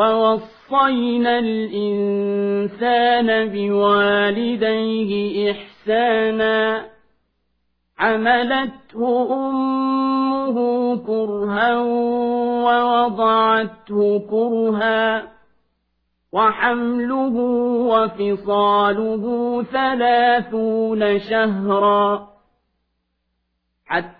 ووصينا الإنسان بوالديه إحسانا عملته أمه كرها ووضعته كرها وحمله وفصاله ثلاثون شهرا حتى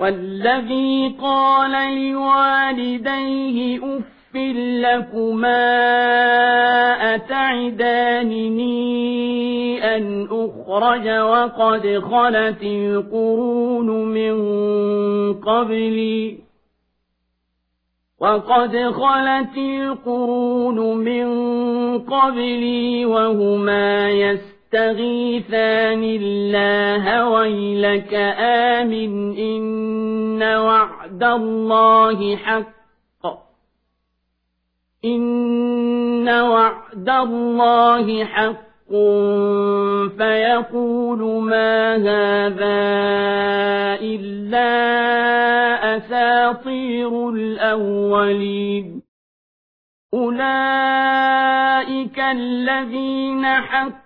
والذي قال لوالديه أف لكما أتعدانني أن أخرج وقد خلت القرون من قبلي وقد خلت القرون من قبلي وهما يستطيعون يستغيثان الله ويلك آمن إن وعد الله حق. إن وعد الله حق. فيقول ما هذا إلا أساطير الأولين. أولئك الذين حق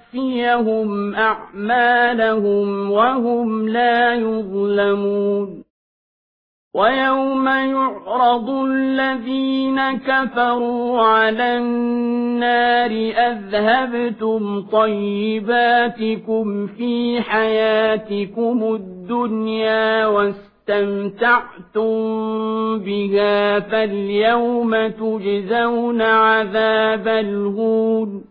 وليوفيهم أعمالهم وهم لا يظلمون ويوم يعرض الذين كفروا على النار أذهبتم طيباتكم في حياتكم الدنيا واستمتعتم بها فاليوم تجزون عذاب الهون